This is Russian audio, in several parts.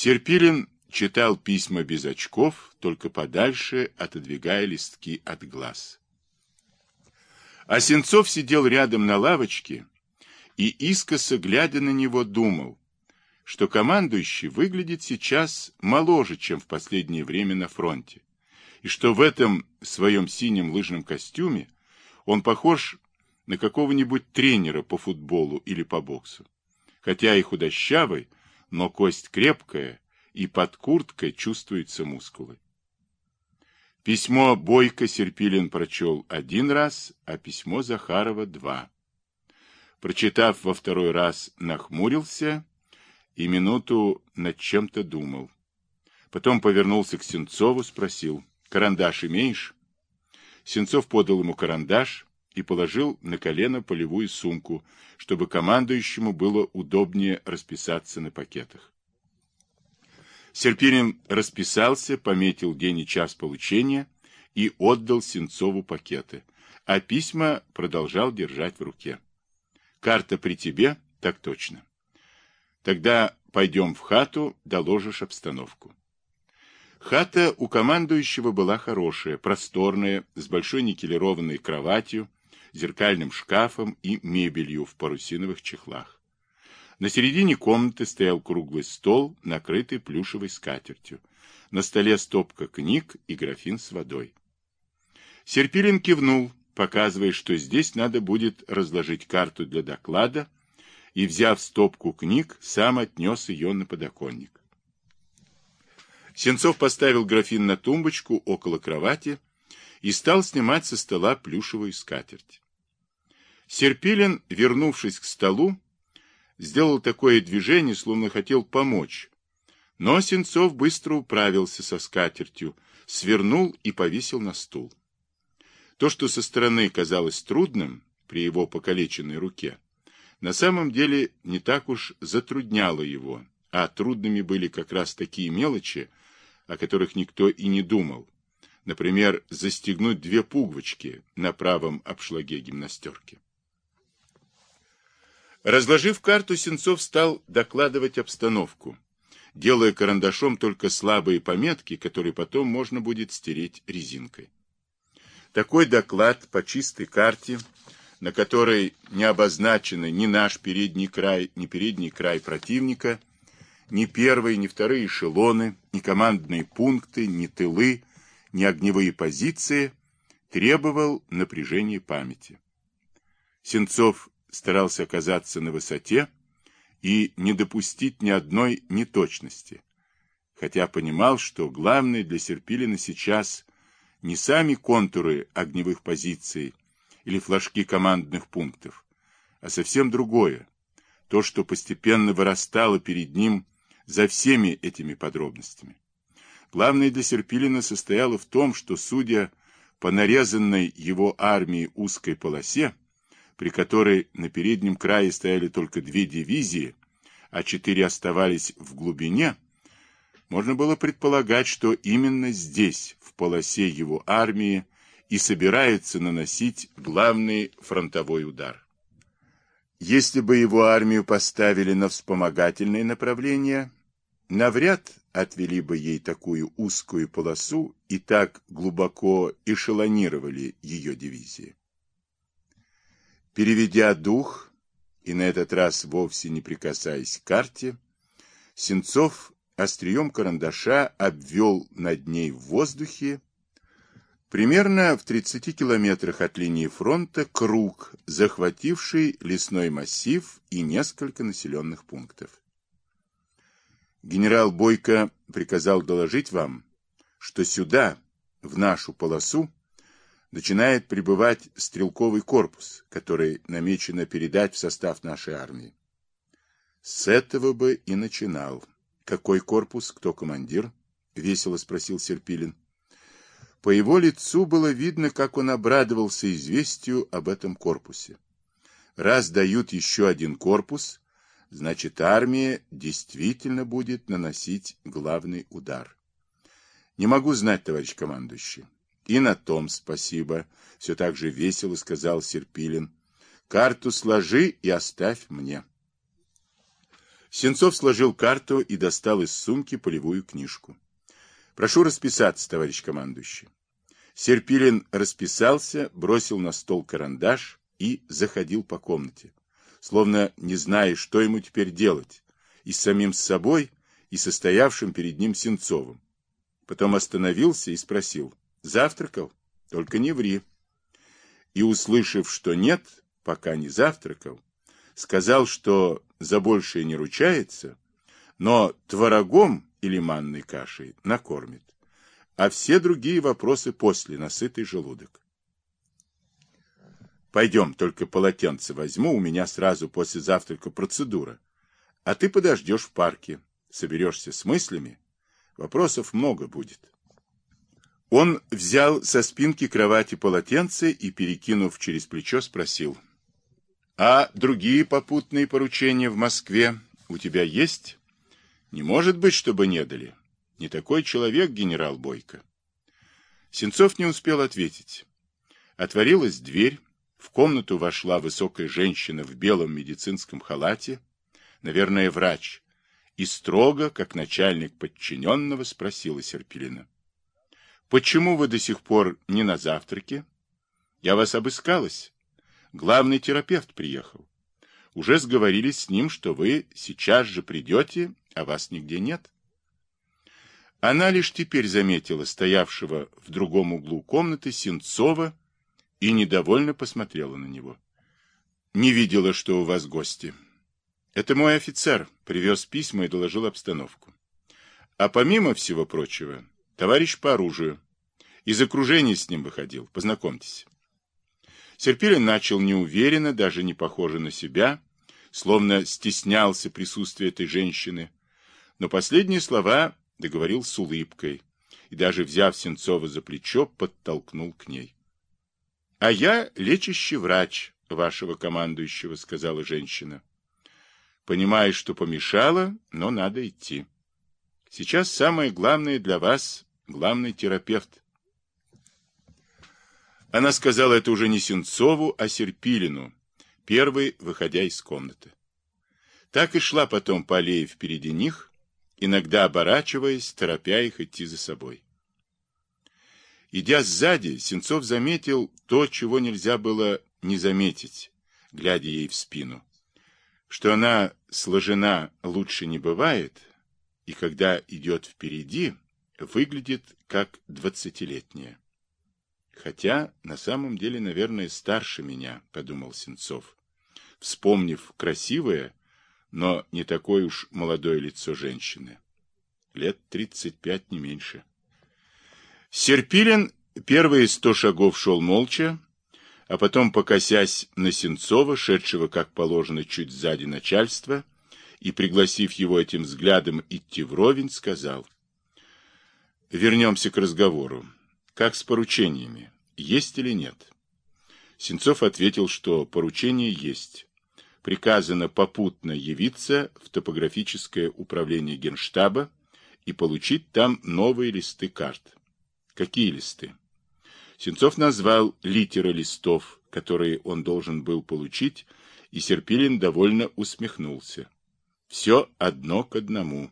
Серпилин читал письма без очков, только подальше отодвигая листки от глаз. А сидел рядом на лавочке и, искоса глядя на него, думал, что командующий выглядит сейчас моложе, чем в последнее время на фронте, и что в этом своем синем лыжном костюме он похож на какого-нибудь тренера по футболу или по боксу. Хотя и худощавый, но кость крепкая, и под курткой чувствуются мускулы. Письмо Бойко Серпилин прочел один раз, а письмо Захарова два. Прочитав во второй раз, нахмурился и минуту над чем-то думал. Потом повернулся к Сенцову, спросил, «Карандаш имеешь?» Сенцов подал ему карандаш и положил на колено полевую сумку, чтобы командующему было удобнее расписаться на пакетах. Серпинин расписался, пометил день и час получения и отдал Сенцову пакеты, а письма продолжал держать в руке. «Карта при тебе? Так точно. Тогда пойдем в хату, доложишь обстановку». Хата у командующего была хорошая, просторная, с большой никелированной кроватью, зеркальным шкафом и мебелью в парусиновых чехлах. На середине комнаты стоял круглый стол, накрытый плюшевой скатертью. На столе стопка книг и графин с водой. Серпилин кивнул, показывая, что здесь надо будет разложить карту для доклада, и, взяв стопку книг, сам отнес ее на подоконник. Сенцов поставил графин на тумбочку около кровати и стал снимать со стола плюшевую скатерть. Серпилин, вернувшись к столу, сделал такое движение, словно хотел помочь. Но Сенцов быстро управился со скатертью, свернул и повесил на стул. То, что со стороны казалось трудным при его покалеченной руке, на самом деле не так уж затрудняло его, а трудными были как раз такие мелочи, о которых никто и не думал. Например, застегнуть две пуговички на правом обшлаге гимнастерки. Разложив карту, Сенцов стал докладывать обстановку, делая карандашом только слабые пометки, которые потом можно будет стереть резинкой. Такой доклад по чистой карте, на которой не обозначены ни наш передний край, ни передний край противника, ни первые, ни вторые эшелоны, ни командные пункты, ни тылы, ни огневые позиции, требовал напряжения памяти. Сенцов старался оказаться на высоте и не допустить ни одной неточности, хотя понимал, что главное для Серпилина сейчас не сами контуры огневых позиций или флажки командных пунктов, а совсем другое, то, что постепенно вырастало перед ним за всеми этими подробностями. Главное для Серпилина состояло в том, что, судя по нарезанной его армии узкой полосе, при которой на переднем крае стояли только две дивизии, а четыре оставались в глубине, можно было предполагать, что именно здесь, в полосе его армии, и собирается наносить главный фронтовой удар. Если бы его армию поставили на вспомогательные направления, навряд отвели бы ей такую узкую полосу и так глубоко эшелонировали ее дивизии. Переведя дух, и на этот раз вовсе не прикасаясь к карте, Сенцов острием карандаша обвел над ней в воздухе примерно в 30 километрах от линии фронта круг, захвативший лесной массив и несколько населенных пунктов. Генерал Бойко приказал доложить вам, что сюда, в нашу полосу, начинает прибывать стрелковый корпус, который намечено передать в состав нашей армии. С этого бы и начинал. Какой корпус, кто командир? Весело спросил Серпилин. По его лицу было видно, как он обрадовался известию об этом корпусе. Раз дают еще один корпус, значит армия действительно будет наносить главный удар. Не могу знать, товарищ командующий. И на том спасибо, все так же весело сказал Серпилин. Карту сложи и оставь мне. Сенцов сложил карту и достал из сумки полевую книжку. Прошу расписаться, товарищ командующий. Серпилин расписался, бросил на стол карандаш и заходил по комнате, словно не зная, что ему теперь делать, и с самим собой, и состоявшим перед ним Сенцовым. Потом остановился и спросил, завтракал? Только не ври. И, услышав, что нет, пока не завтракал, сказал, что за большее не ручается, но творогом или манной кашей накормит, а все другие вопросы после, насытый желудок. Пойдем, только полотенце возьму, у меня сразу после завтрака процедура. А ты подождешь в парке, соберешься с мыслями, вопросов много будет. Он взял со спинки кровати полотенце и, перекинув через плечо, спросил. «А другие попутные поручения в Москве у тебя есть?» «Не может быть, чтобы не дали. Не такой человек генерал Бойко». Сенцов не успел ответить. Отворилась дверь, в комнату вошла высокая женщина в белом медицинском халате, наверное, врач, и строго, как начальник подчиненного, спросила Серпилина. Почему вы до сих пор не на завтраке? Я вас обыскалась. Главный терапевт приехал. Уже сговорились с ним, что вы сейчас же придете, а вас нигде нет. Она лишь теперь заметила стоявшего в другом углу комнаты Сенцова и недовольно посмотрела на него. Не видела, что у вас гости. Это мой офицер, привез письма и доложил обстановку. А помимо всего прочего, Товарищ по оружию. Из окружения с ним выходил. Познакомьтесь. Серпилин начал неуверенно, даже не похоже на себя, словно стеснялся присутствия этой женщины. Но последние слова договорил с улыбкой и даже, взяв Сенцова за плечо, подтолкнул к ней. — А я лечащий врач вашего командующего, — сказала женщина. — Понимаешь, что помешала, но надо идти. Сейчас самое главное для вас главный терапевт. Она сказала это уже не Сенцову, а Серпилину, первый, выходя из комнаты. Так и шла потом по аллее впереди них, иногда оборачиваясь, торопя их идти за собой. Идя сзади, Сенцов заметил то, чего нельзя было не заметить, глядя ей в спину. Что она сложена лучше не бывает, и когда идет впереди, выглядит как двадцатилетняя. Хотя, на самом деле, наверное, старше меня, подумал Сенцов, вспомнив красивое, но не такое уж молодое лицо женщины. Лет тридцать пять, не меньше. Серпилин первые сто шагов шел молча, а потом, покосясь на Сенцова, шедшего, как положено, чуть сзади начальства, и, пригласив его этим взглядом идти вровень, сказал — Вернемся к разговору. Как с поручениями? Есть или нет? Сенцов ответил, что поручение есть. Приказано попутно явиться в топографическое управление Генштаба и получить там новые листы карт. Какие листы? Сенцов назвал литеры листов, которые он должен был получить, и Серпилин довольно усмехнулся. Все одно к одному.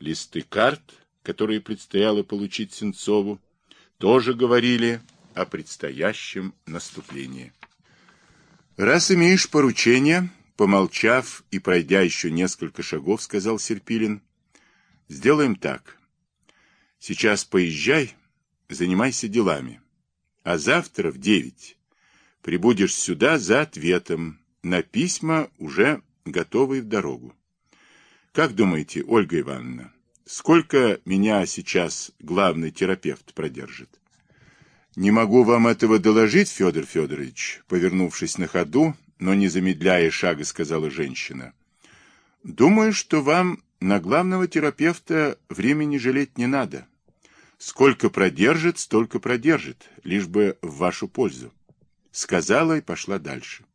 Листы карт — которые предстояло получить Сенцову, тоже говорили о предстоящем наступлении. «Раз имеешь поручение, помолчав и пройдя еще несколько шагов, сказал Серпилин, сделаем так. Сейчас поезжай, занимайся делами, а завтра в девять прибудешь сюда за ответом на письма, уже готовые в дорогу. Как думаете, Ольга Ивановна, Сколько меня сейчас главный терапевт продержит? Не могу вам этого доложить, Федор Федорович, повернувшись на ходу, но не замедляя шага, сказала женщина. Думаю, что вам на главного терапевта времени жалеть не надо. Сколько продержит, столько продержит, лишь бы в вашу пользу. Сказала и пошла дальше.